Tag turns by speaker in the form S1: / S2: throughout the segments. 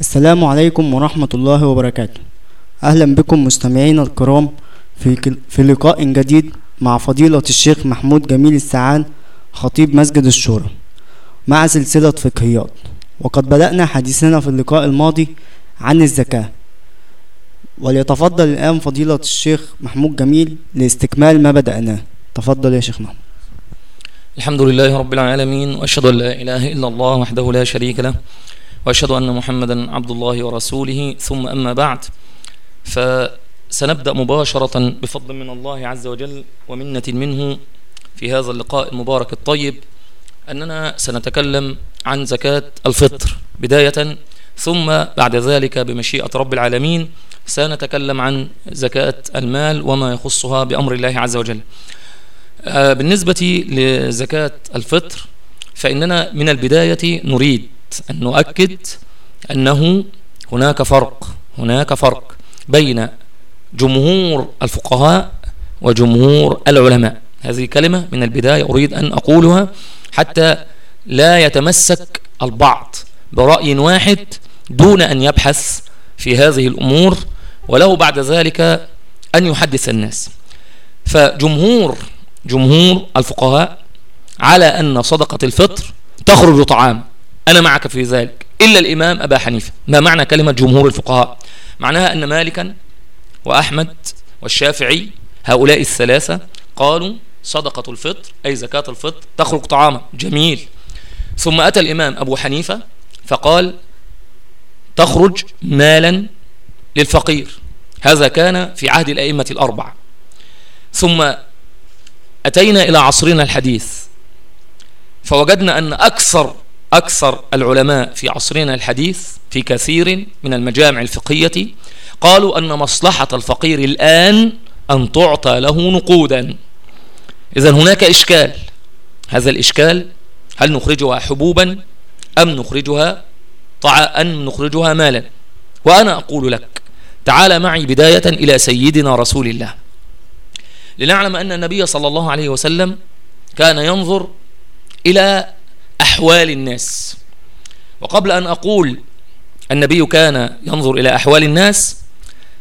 S1: السلام عليكم ورحمة الله وبركاته. أهلا بكم مستمعينا الكرام في, في لقاء جديد مع فضيلة الشيخ محمود جميل السعان خطيب مسجد الشورى. مع سلسلة فقهيات وقد بدأنا حديثنا في اللقاء الماضي عن الزكاة. وليتفضل الآن فضيلة الشيخ محمود جميل لاستكمال ما بدأناه. تفضل يا شيخ محمود.
S2: الحمد لله رب العالمين وأشهد أن لا إله إلا الله وحده لا شريك له وأشهد أن محمدا عبد الله ورسوله. ثم أما بعد فسنبدأ مباشرة بفضل من الله عز وجل ومنة منه في هذا اللقاء المبارك الطيب أننا سنتكلم عن زكاة الفطر. بداية ثم بعد ذلك بمشيئة رب العالمين سنتكلم عن زكاة المال وما يخصها بأمر الله عز وجل. آه، بالنسبة لزكاة الفطر فإننا من البداية نريد أن نؤكد أنه هناك فرق هناك فرق بين جمهور الفقهاء وجمهور العلماء. هذه كلمة من البداية أريد أن أقولها حتى لا يتمسك البعض برأي واحد دون أن يبحث في هذه الأمور وله بعد ذلك أن يحدث الناس. فجمهور جمهور الفقهاء على أن صدقة الفطر تخرج طعام أنا معك في ذلك. إلا الإمام أبا حنيفة. ما معنى كلمة جمهور الفقهاء؟ معناها أن مالكا وأحمد والشافعي هؤلاء الثلاثة قالوا صدقة الفطر أي زكاة الفطر تخرج طعاما. جميل. ثم أتى الإمام أبو حنيفة فقال تخرج مالا للفقير. هذا كان في عهد الأئمة الأربعة. ثم أتينا إلى عصرنا الحديث. فوجدنا أن أكثر أكثر العلماء في عصرنا الحديث في كثير من المجامع الفقهية قالوا أن مصلحة الفقير الآن أن تعطى له نقودا. إذا هناك إشكال. هذا الإشكال هل نخرجها حبوبا أم نخرجها طع أم نخرجها مالا؟ وأنا أقول لك تعال معي بداية إلى سيدنا رسول الله. لنعلم أن النبي صلى الله عليه وسلم كان ينظر إلى أحوال الناس. وقبل أن أقول النبي كان ينظر إلى أحوال الناس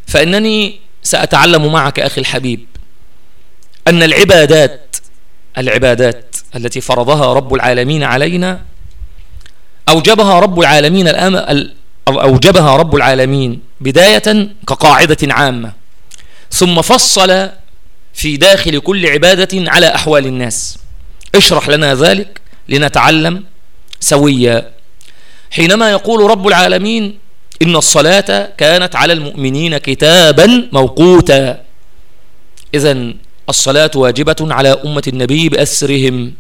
S2: فإنني سأتعلم معك أخي الحبيب أن العبادات العبادات التي فرضها رب العالمين علينا أوجبها رب العالمين الأم... ال- أوجبها رب العالمين بداية كقاعدة عامة ثم فصل في داخل كل عبادة على أحوال الناس. اشرح لنا ذلك. لنتعلم سويا حينما يقول رب العالمين إن الصلاة كانت على المؤمنين كتابا موقوتا. إذا الصلاة واجبة على أمة النبي بأسرهم.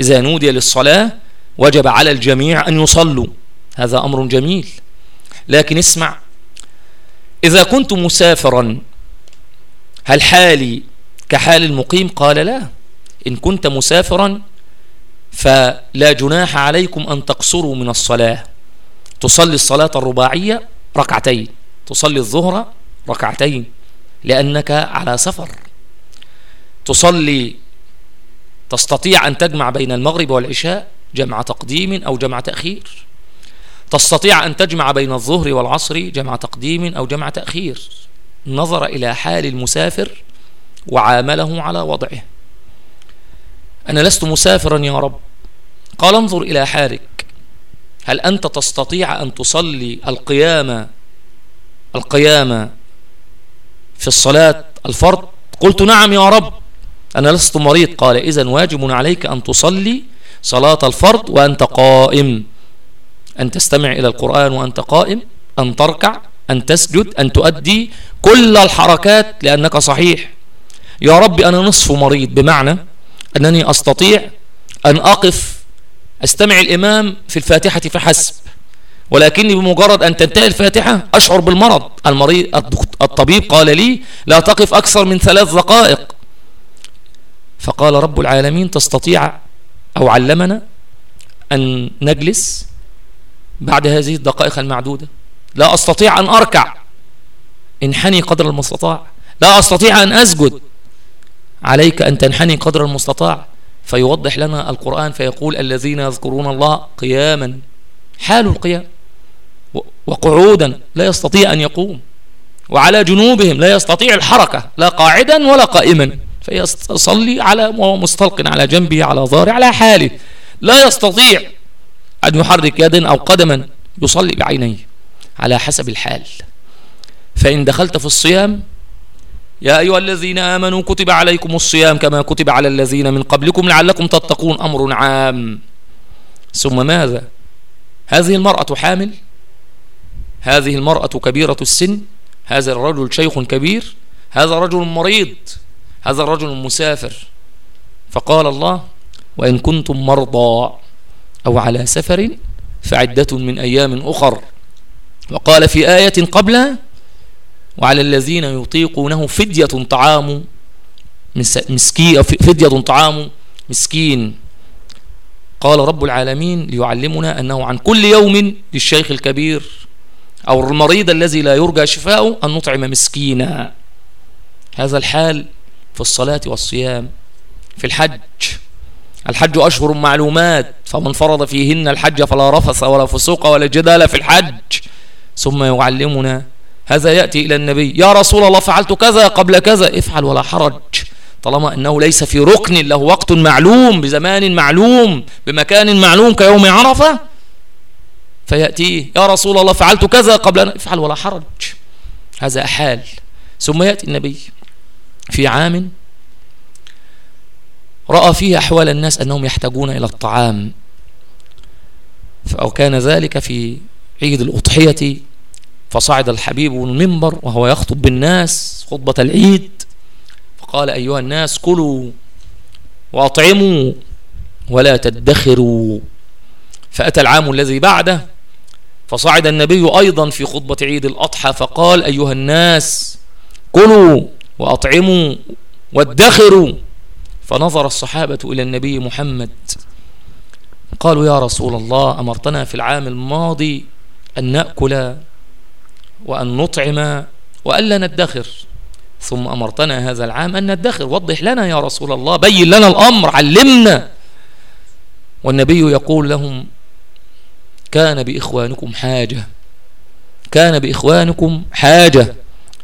S2: إذا نودي للصلاة وجب على الجميع أن يصلوا. هذا أمر جميل. لكن اسمع إذا كنت مسافرا هل حالي كحال المقيم؟ قال لا. إن كنت مسافرا فلا جناح عليكم أن تقصروا من الصلاة. تصلي الصلاة الرباعية ركعتين تصلي الظهر ركعتين لأنك على سفر. تصلي تستطيع أن تجمع بين المغرب والعشاء جمع تقديم أو جمع تأخير. تستطيع أن تجمع بين الظهر والعصر جمع تقديم أو جمع تأخير. نظر إلى حال المسافر وعامله على وضعه. أنا لست مسافرا يا رب. قال انظر إلى حالك هل أنت تستطيع أن تصلي القيامة القيامة في الصلاة الفرض؟ قلت نعم يا رب. أنا لست مريض. قال إذن واجب عليك أن تصلي صلاة الفرض وأنت قائم. أن تستمع إلى القرآن وأنت قائم. أن تركع أن تسجد أن تؤدي كل الحركات لأنك صحيح. يا رب أنا نصف مريض. بمعنى أنني أستطيع أن أقف أستمع الإمام في الفاتحة فحسب ولكني بمجرد أن تنتهي الفاتحة أشعر بالمرض. المريض الطبيب قال لي لا تقف أكثر من ثلاث دقائق. فقال رب العالمين تستطيع أو علمنا أن نجلس بعد هذه الدقائق المعدودة؟ لا أستطيع أن أركع. انحني قدر المستطاع. لا أستطيع أن أسجد. عليك أن تنحني قدر المستطاع. فيوضح لنا القرآن فيقول الذين يذكرون الله قياما. حال القيام. وقعودا لا يستطيع أن يقوم. وعلى جنوبهم لا يستطيع الحركة. لا قاعدا ولا قائما. فيصلي على مستلق على جنبه على ظهره على حاله. لا يستطيع أن يحرك يدا أو قدما يصلي بعينيه على حسب الحال. فإن دخلت في الصيام يا أيها الذين آمنوا كتب عليكم الصيام كما كتب على الذين من قبلكم لعلكم تتقون أمر عام. ثم ماذا؟ هذه المرأة حامل؟ هذه المرأة كبيرة السن؟ هذا الرجل شيخ كبير؟ هذا رجل مريض؟ هذا الرجل مسافر؟ فقال الله وإن كنتم مرضى أو على سفر فعدة من أيام أخر وقال في آية قبلها وعلى الذين يطيقونه فدية طعام مسكين فدية طعام مسكين. قال رب العالمين ليعلمنا أنه عن كل يوم للشيخ الكبير أو المريض الذي لا يرجى شفاؤه أن نطعم مسكينا. هذا الحال في الصلاة والصيام. في الحج. الحج أشهر معلومات. فمن فرض فيهن الحج فلا رفث ولا فسوق ولا جدال في الحج. ثم يعلمنا هذا يأتي إلى النبي يا رسول الله فعلت كذا قبل كذا. افعل ولا حرج طالما أنه ليس في ركن له وقت معلوم بزمان معلوم بمكان معلوم كيوم عرفة فيأتيه يا رسول الله فعلت كذا قبل أن افعل ولا حرج. هذا حال. ثم يأتي النبي في عام رأى فيه أحوال الناس أنهم يحتاجون إلى الطعام أو كان ذلك في عيد الأضحية فصعد الحبيب المنبر وهو يخطب بالناس خطبة العيد. فقال أيها الناس كلوا وأطعموا ولا تدخروا. فأتى العام الذي بعده فصعد النبي أيضا في خطبة عيد الأضحى فقال أيها الناس كلوا وأطعموا وادخروا. فنظر الصحابة إلى النبي محمد. قالوا يا رسول الله أمرتنا في العام الماضي أن نأكل وأن نطعم وألا ندخر. ثم أمرتنا هذا العام أن ندخر. وضح لنا يا رسول الله بين لنا الأمر علمنا. والنبي يقول لهم كان بإخوانكم حاجة كان بإخوانكم حاجة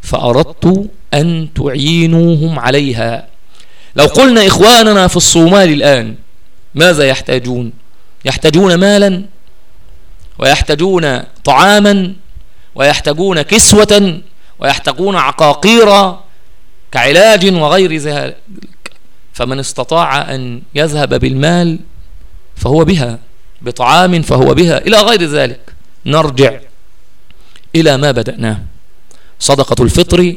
S2: فأردت أن تعينوهم عليها. لو قلنا إخواننا في الصومال الآن ماذا يحتاجون؟ يحتاجون مالا؟ ويحتاجون طعاما؟ ويحتاجون كسوة ويحتاجون عقاقير كعلاج وغير ذلك. فمن استطاع أن يذهب بالمال فهو بها بطعام فهو بها إلى غير ذلك. نرجع إلى ما بدأناه صدقة الفطر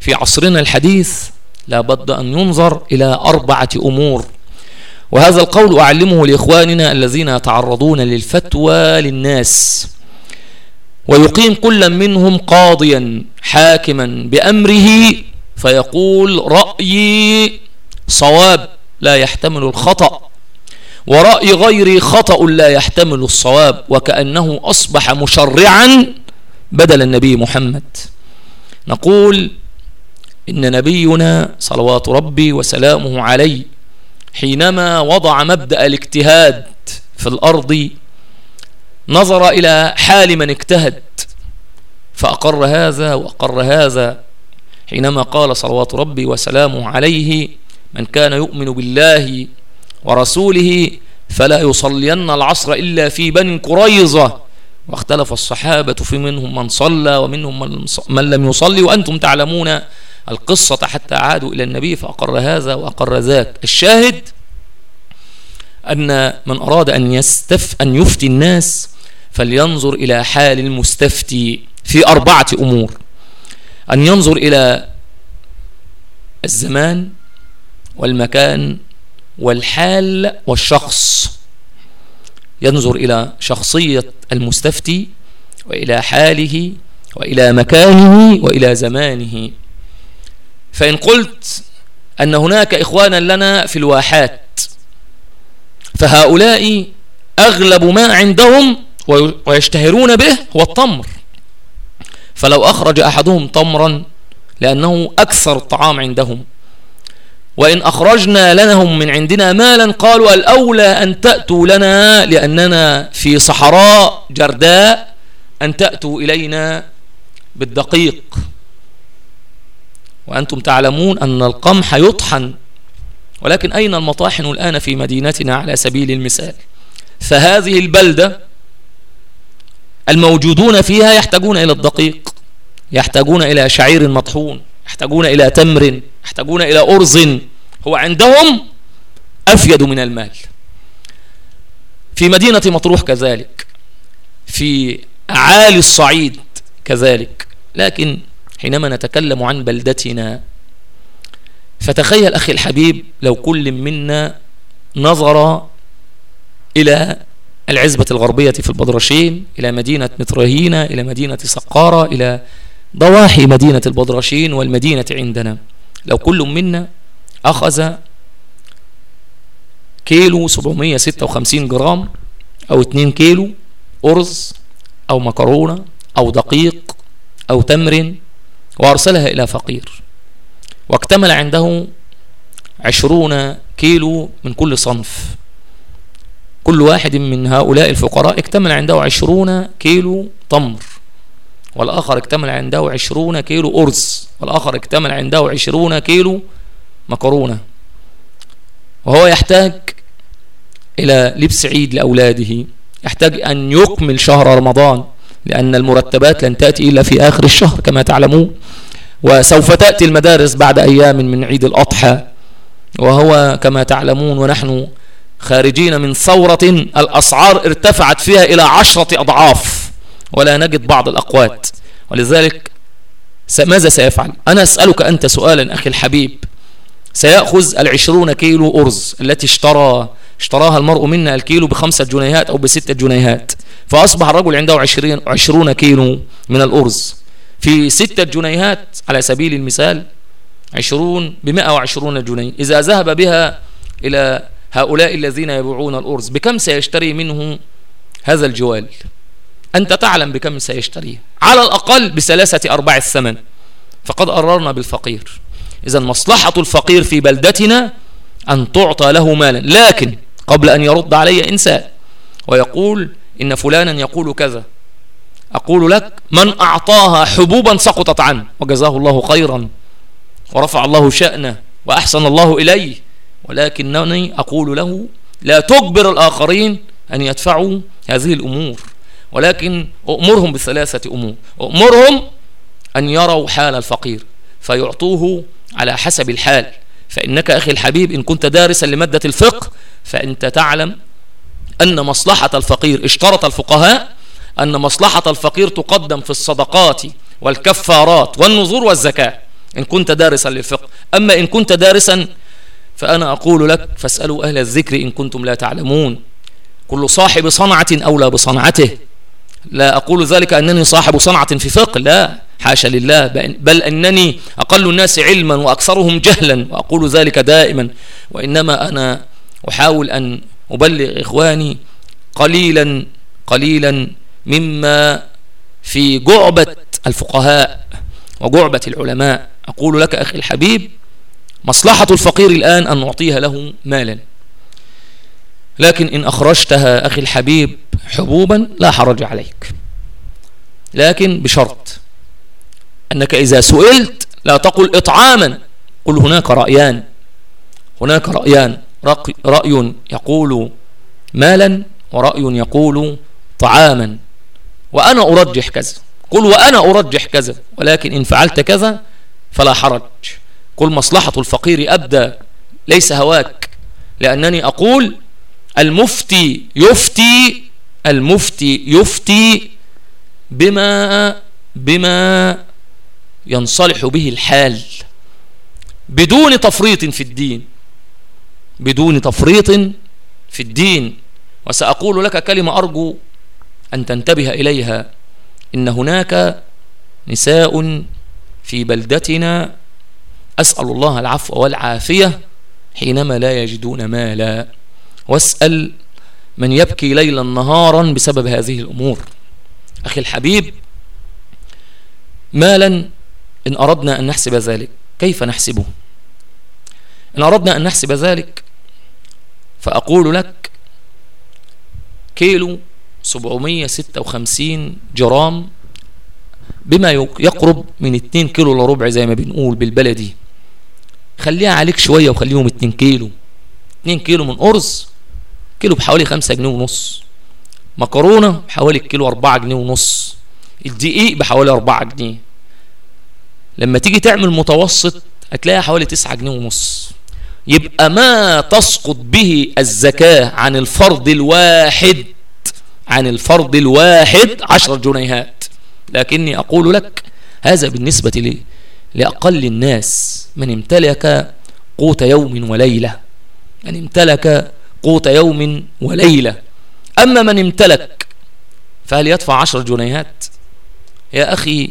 S2: في عصرنا الحديث لا بد أن ينظر إلى أربعة أمور. وهذا القول أعلمه لإخواننا الذين يتعرضون للفتوى للناس. ويقيم كل منهم قاضيا حاكما بأمره فيقول رأيي صواب لا يحتمل الخطأ ورأي غيري خطأ لا يحتمل الصواب وكأنه أصبح مشرعا بدل النبي محمد. نقول إن نبينا صلوات ربي وسلامه عليه حينما وضع مبدأ الاجتهاد في الأرض نظر إلى حال من اجتهد فأقر هذا وأقر هذا حينما قال صلوات ربي وسلامه عليه من كان يؤمن بالله ورسوله فلا يصلين العصر إلا في بني قريظة. واختلف الصحابة في منهم من صلى ومنهم من لم يصلي وأنتم تعلمون القصة حتى عادوا إلى النبي فأقر هذا وأقر ذاك. الشاهد أن من أراد أن, يستف أن يفتي الناس فلينظر إلى حال المستفتي في أربعة أمور. أن ينظر إلى الزمان والمكان والحال والشخص. ينظر إلى شخصية المستفتي وإلى حاله وإلى مكانه وإلى زمانه. فإن قلت أن هناك إخوانا لنا في الواحات فهؤلاء أغلب ما عندهم ويشتهرون به هو التمر. فلو أخرج أحدهم تمرا لأنه أكثر الطعام عندهم. وإن أخرجنا لنهم من عندنا مالا قالوا الأولى أن تأتوا لنا لأننا في صحراء جرداء أن تأتوا إلينا بالدقيق. وأنتم تعلمون أن القمح يطحن. ولكن أين المطاحن الآن في مدينتنا على سبيل المثال؟ فهذه البلدة الموجودون فيها يحتاجون إلى الدقيق يحتاجون إلى شعير مطحون يحتاجون إلى تمر يحتاجون إلى أرز. هو عندهم أفيد من المال. في مدينة مطروح كذلك في أعالي الصعيد كذلك. لكن حينما نتكلم عن بلدتنا فتخيل أخي الحبيب لو كل منا نظر إلى العزبة الغربية في البدرشين إلى مدينة مترهينة إلى مدينة سقارة إلى ضواحي مدينة البدرشين والمدينة عندنا. لو كل منا أخذ كيلو 756 جرام أو 2 كيلو أرز أو مكرونة أو دقيق أو تمر وأرسلها إلى فقير. واكتمل عنده عشرون كيلو من كل صنف. كل واحد من هؤلاء الفقراء اكتمل عنده عشرون كيلو تمر والآخر اكتمل عنده عشرون كيلو أرز والآخر اكتمل عنده عشرون كيلو مكرونة. وهو يحتاج إلى لبس عيد لأولاده يحتاج أن يكمل شهر رمضان لأن المرتبات لن تأتي إلا في آخر الشهر كما تعلمون. وسوف تأتي المدارس بعد أيام من عيد الأضحى وهو كما تعلمون ونحن خارجين من ثورة الأسعار ارتفعت فيها إلى عشرة أضعاف ولا نجد بعض الأقوات. ولذلك ماذا سيفعل؟ أنا أسألك أنت سؤالا أخي الحبيب. سيأخذ العشرون كيلو أرز التي اشترى اشتراها المرء منا الكيلو بخمسة جنيهات أو بستة جنيهات. فأصبح الرجل عنده عشرين, عشرون كيلو من الأرز. في ستة جنيهات على سبيل المثال عشرون بمئة وعشرون جنيه. إذا ذهب بها إلى هؤلاء الذين يبيعون الأرز بكم سيشتري منه هذا الجوال؟ أنت تعلم بكم سيشتريه على الأقل بثلاثة أرباع الثمن. فقد قررنا بالفقير. إذا مصلحة الفقير في بلدتنا أن تعطى له مالا. لكن قبل أن يرد علي إنسان ويقول إن فلانا يقول كذا. أقول لك من أعطاها حبوبا سقطت عنه. وجزاه الله خيرا ورفع الله شأنه وأحسن الله إليه. ولكنني أقول له لا تجبر الآخرين أن يدفعوا هذه الأمور ولكن أؤمرهم بثلاثة أمور. أؤمرهم أن يروا حال الفقير فيعطوه على حسب الحال. فإنك أخي الحبيب إن كنت دارسا لمادة الفقه فأنت تعلم أن مصلحة الفقير اشترط الفقهاء أن مصلحة الفقير تقدم في الصدقات والكفارات والنظور والزكاة إن كنت دارسا للفقه. أما إن كنت دارسا فأنا أقول لك فاسألوا أهل الذكر إن كنتم لا تعلمون. كل صاحب صنعة أولى بصنعته. لا أقول ذلك أنني صاحب صنعة في فقه لا. حاشا لله. بل أنني أقل الناس علما وأكثرهم جهلا وأقول ذلك دائما. وإنما أنا أحاول أن أبلغ إخواني قليلا قليلا مما في جعبة الفقهاء وجعبة العلماء. أقول لك أخي الحبيب مصلحة الفقير الآن أن نعطيها له مالا. لكن إن أخرجتها أخي الحبيب حبوبا لا حرج عليك. لكن بشرط أنك إذا سئلت لا تقل إطعاما. قل هناك رأيان. هناك رأيان. رأي يقول مالا ورأي يقول طعاما. وأنا أرجح كذا. قل وأنا أرجح كذا. ولكن إن فعلت كذا فلا حرج. قل مصلحة الفقير أبدى ليس هواك. لأنني أقول المفتي يفتي المفتي يفتي بما بما ينصلح به الحال. بدون تفريط في الدين بدون تفريط في الدين. وسأقول لك كلمة أرجو أن تنتبه إليها. إن هناك نساء في بلدتنا أسأل الله العفو والعافية حينما لا يجدون مالا. واسأل من يبكي ليلا نهارا بسبب هذه الأمور. أخي الحبيب مالا إن أردنا أن نحسب ذلك كيف نحسبه؟ إن أردنا أن نحسب ذلك فأقول لك كيلو 756 جرام بما يقرب من 2 كيلو إلا ربع زي ما بنقول بالبلدي. خليها عليك شوية وخليهم 2 كيلو. 2 كيلو من أرز كيلو بحوالي 5 جنيه ونص. مكرونة بحوالي الكيلو 4 جنيه ونص. الدقيق بحوالي 4 جنيه. لما تيجي تعمل متوسط هتلاقيها حوالي 9 جنيه ونص. يبقى ما تسقط به الزكاة عن الفرد الواحد عن الفرد الواحد عشر جنيهات. لكني أقول لك هذا بالنسبة لأقل الناس. من امتلك قوت يوم وليلة. من امتلك قوت يوم وليلة. أما من امتلك فهل يدفع عشر جنيهات؟ يا أخي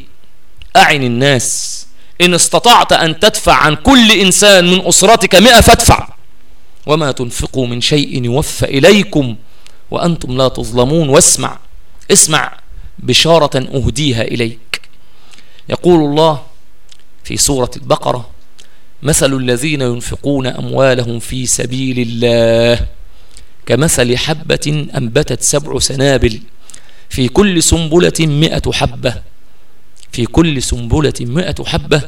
S2: أعن الناس. إن استطعت أن تدفع عن كل إنسان من أسرتك مئة فادفع. وما تنفقوا من شيء يوفى إليكم وأنتم لا تظلمون. واسمع اسمع بشارة أهديها إليك. يقول الله في سورة البقرة مثل الذين ينفقون أموالهم في سبيل الله كمثل حبة أنبتت سبع سنابل في كل سنبلة مئة حبة في كل سنبلة مئة حبة.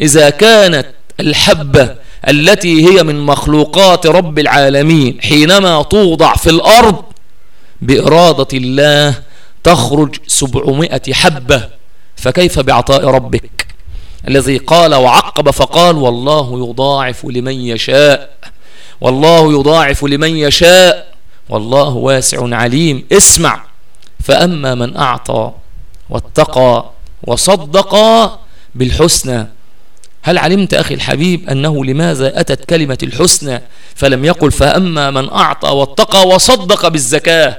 S2: إذا كانت الحبة التي هي من مخلوقات رب العالمين حينما توضع في الأرض بإرادة الله تخرج سبعمائة حبة. فكيف بعطاء ربك؟ الذي قال وعقب فقال والله يضاعف لمن يشاء والله يضاعف لمن يشاء والله واسع عليم. اسمع فأما من أعطى واتقى وصدق بالحسنى هل علمت أخي الحبيب أنه لماذا أتت كلمة الحسنى؟ فلم يقل فأما من أعطى واتقى وصدق بالزكاة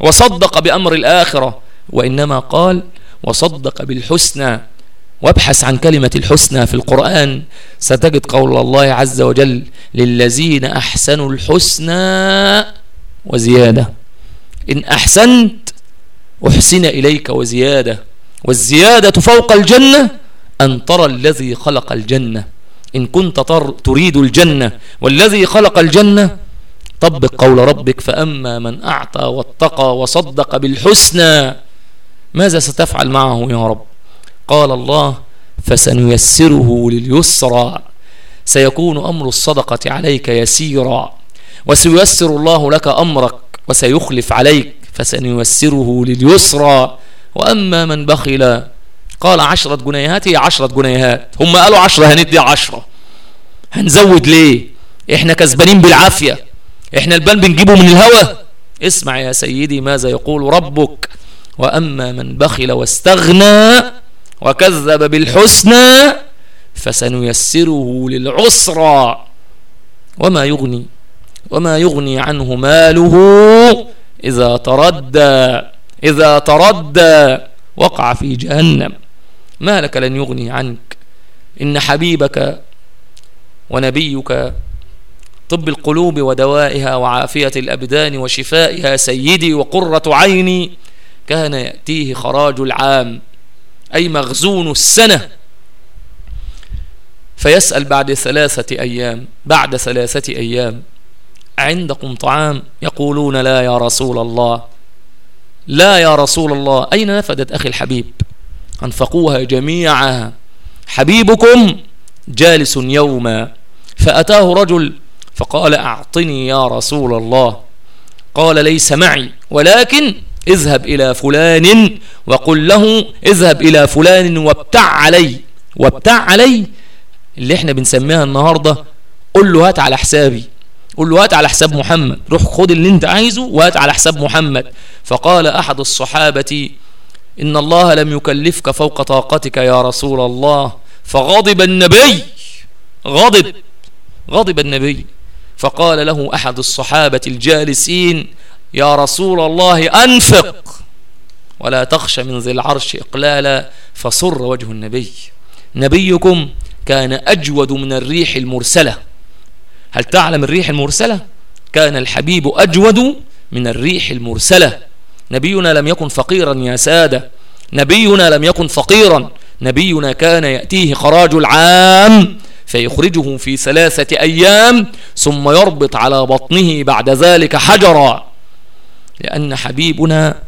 S2: وصدق بأمر الآخرة وإنما قال وصدق بالحسنى. وابحث عن كلمة الحسنى في القرآن ستجد قول الله عز وجل للذين أحسنوا الحسنى وزيادة. إن أحسنت أحسن إليك وزيادة. والزيادة فوق الجنة أن ترى الذي خلق الجنة. إن كنت تريد الجنة والذي خلق الجنة طبق قول ربك فأما من أعطى واتقى وصدق بالحسنى ماذا ستفعل معه يا رب؟ قال الله فسنيسره لليسرى سيكون أمر الصدقة عليك يسيرا وسييسر الله لك أمرك وسيخلف عليك فسنيسره لليسرى. وأما من بخل قال عشرة جنيهات هي عشرة جنيهات. هم قالوا عشرة هندي عشرة. هنزود ليه؟ إحنا كسبانين بالعافية. إحنا البال بنجيبه من الهوى. اسمع يا سيدي ماذا يقول ربك. وأما من بخل واستغنى وكذب بالحسنى فسنيسره للعسرى وما يغني وما يغني عنه ماله إذا تردى إذا تردى وقع في جهنم. ما لك لن يغني عنك. إن حبيبك ونبيك طب القلوب ودوائها وعافية الأبدان وشفائها سيدي وقرة عيني كان يأتيه خراج العام. أي مخزون السنة. فيسأل بعد ثلاثة أيام بعد ثلاثة أيام عندكم طعام؟ يقولون لا يا رسول الله. لا يا رسول الله. أين نفدت أخي الحبيب؟ أنفقوها جميعا. حبيبكم جالس يوما. فأتاه رجل فقال أعطني يا رسول الله. قال ليس معي ولكن اذهب إلى فلان وقل له اذهب إلى فلان وابتع علي وابتع علي. اللي إحنا بنسميها النهاردة قل له هات على حسابي قل له هات على حساب محمد. روح خد اللي أنت عايزه وهات على حساب محمد. فقال أحد الصحابة إن الله لم يكلفك فوق طاقتك يا رسول الله. فغضب النبي غضب غضب النبي. فقال له أحد الصحابة الجالسين يا رسول الله أنفق. ولا تخشى من ذي العرش إقلالا فصر وجه النبي. نبيكم كان أجود من الريح المرسلة. هل تعلم الريح المرسلة؟ كان الحبيب أجود من الريح المرسلة. نبينا لم يكن فقيرا يا سادة. نبينا لم يكن فقيرا. نبينا كان يأتيه خراج العام فيخرجه في ثلاثة أيام ثم يربط على بطنه بعد ذلك حجرا. لأن حبيبنا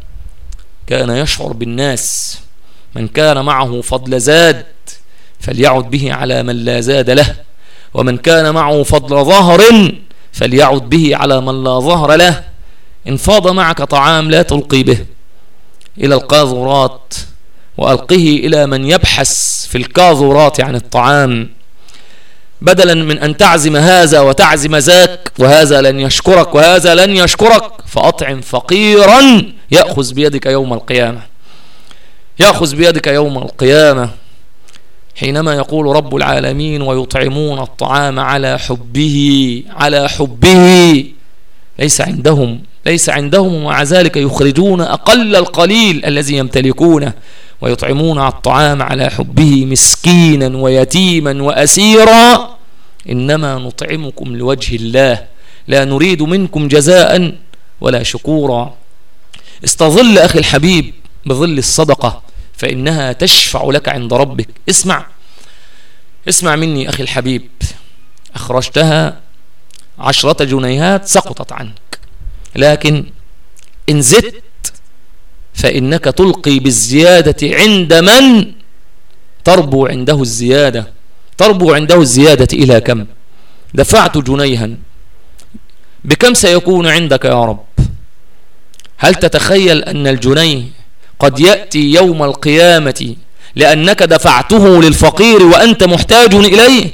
S2: كان يشعر بالناس. من كان معه فضل زاد فليعد به على من لا زاد له. ومن كان معه فضل ظهر فليعد به على من لا ظهر له. إن فاض معك طعام لا تلقي به. إلى القاذورات. وألقه إلى من يبحث في الكاذورات عن الطعام. بدلا من أن تعزم هذا وتعزم ذاك وهذا لن يشكرك وهذا لن يشكرك. فأطعم فقيرا يأخذ بيدك يوم القيامة. يأخذ بيدك يوم القيامة. حينما يقول رب العالمين ويطعمون الطعام على حبه على حبه. ليس عندهم ليس عندهم ومع ذلك يخرجون أقل القليل الذي يمتلكونه ويطعمون الطعام على حبه مسكينا ويتيما وأسيرا. إنما نطعمكم لوجه الله لا نريد منكم جزاء ولا شكورا. استظل أخي الحبيب بظل الصدقة فإنها تشفع لك عند ربك. اسمع اسمع مني أخي الحبيب. أخرجتها عشرة جنيهات سقطت عنك. لكن إن زدت فإنك تلقي بالزيادة عند من تربو عنده الزيادة. تربو عنده الزيادة إلى كم؟ دفعت جنيها. بكم سيكون عندك يا رب؟ هل تتخيل أن الجنيه قد يأتي يوم القيامة لأنك دفعته للفقير وأنت محتاج إليه؟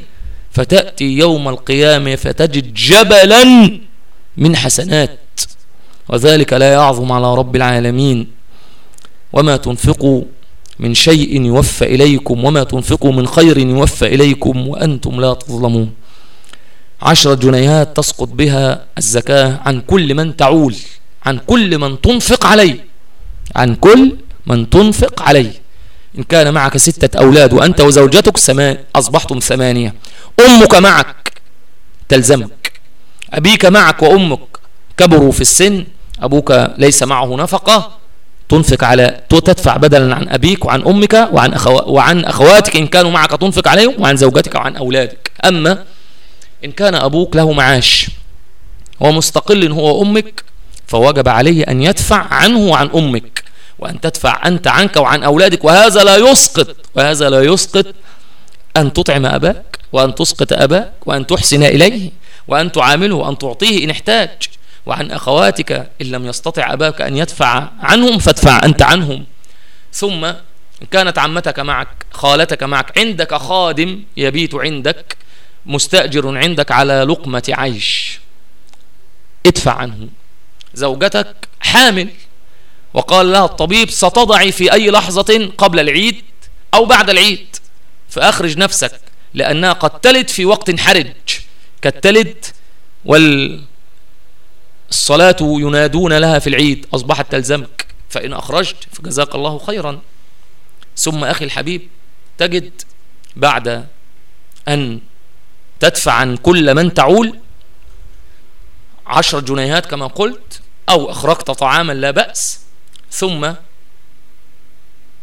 S2: فتأتي يوم القيامة فتجد جبلا من حسنات. وذلك لا يعظم على رب العالمين. وما تنفقوا من شيء يوفى إليكم وما تنفقوا من خير يوفى إليكم وأنتم لا تظلمون. عشرة جنيهات تسقط بها الزكاة عن كل من تعول عن كل من تنفق عليه عن كل من تنفق عليه. إن كان معك ستة أولاد وأنت وزوجتك سمان أصبحتم ثمانية. أمك معك تلزمك. أبيك معك وأمك كبروا في السن أبوك ليس معه نفقة تنفق على تدفع بدلا عن أبيك وعن أمك وعن, أخو... وعن أخواتك إن كانوا معك تنفق عليهم وعن زوجتك وعن أولادك. أما إن كان أبوك له معاش ومستقل هو أمك فوجب عليه أن يدفع عنه وعن أمك وأن تدفع أنت عنك وعن أولادك. وهذا لا يسقط وهذا لا يسقط أن تطعم أباك وأن تسقط أباك وأن تحسن إليه وأن تعامله وأن تعطيه إن احتاج. وعن أخواتك إن لم يستطع أباك أن يدفع عنهم فادفع أنت عنهم. ثم إن كانت عمتك معك خالتك معك عندك خادم يبيت عندك مستأجر عندك على لقمة عيش. ادفع عنه زوجتك حامل وقال لها الطبيب ستضعي في أي لحظة قبل العيد أو بعد العيد. فأخرج نفسك لأنها قد تلد في وقت حرج. كالتلد وال الصلاة ينادون لها في العيد أصبحت تلزمك فإن أخرجت فجزاك الله خيرا. ثم أخي الحبيب تجد بعد أن تدفع عن كل من تعول عشر جنيهات كما قلت أو أخرجت طعاما لا بأس ثم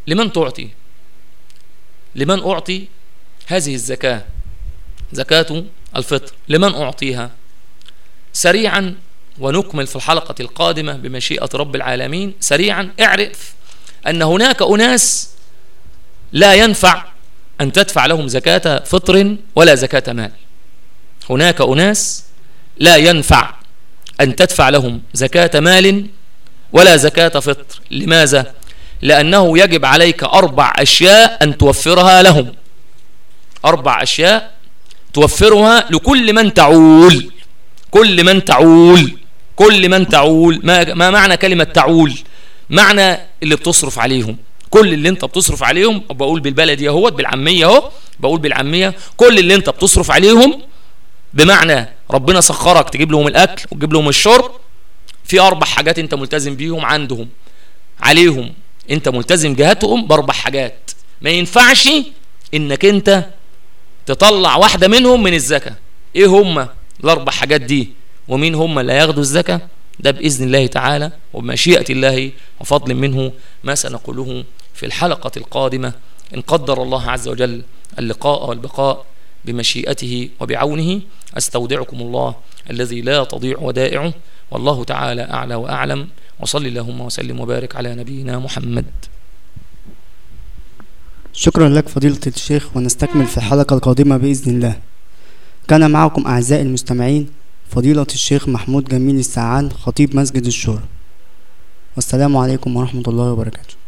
S2: لمن تعطي؟ لمن أعطي هذه الزكاة؟ زكاة الفطر. لمن أعطيها؟ سريعا ونكمل في الحلقة القادمة بمشيئة رب العالمين. سريعا اعرف أن هناك أناس لا ينفع أن تدفع لهم زكاة فطر ولا زكاة مال. هناك أناس لا ينفع أن تدفع لهم زكاة مال ولا زكاة فطر. لماذا؟ لأنه يجب عليك أربع أشياء أن توفرها لهم. أربع أشياء توفرها لكل من تعول. كل من تعول. كل من تعول ما, ما معنى كلمة تعول؟ معنى اللي بتصرف عليهم. كل اللي انت بتصرف عليهم بقول بالبلدي اهوت بالعامية اهو بقول بالعامية كل اللي انت بتصرف عليهم بمعنى ربنا سخرك تجيب لهم الأكل وتجيب لهم الشرب في أربع حاجات انت ملتزم بيهم عندهم عليهم انت ملتزم جهاتهم بأربع حاجات. ما ينفعش انك انت تطلع واحدة منهم من الزكاة. إيه هم الأربع حاجات دي؟ ومين هم اللي هياخدوا الزكاة؟ ده بإذن الله تعالى وبمشيئة الله وفضل منه ما سنقوله في الحلقة القادمة. إن قدر الله عز وجل اللقاء والبقاء بمشيئته وبعونه أستودعكم الله الذي لا تضيع ودائعه. والله تعالى أعلى وأعلم. وصل اللهم وسلم وبارك على نبينا محمد.
S1: شكرا لك فضيلة الشيخ ونستكمل في الحلقة القادمة بإذن الله. كان معكم أعزائي المستمعين فضيلة الشيخ محمود جميل السعان خطيب مسجد الشورى. والسلام عليكم ورحمة الله وبركاته.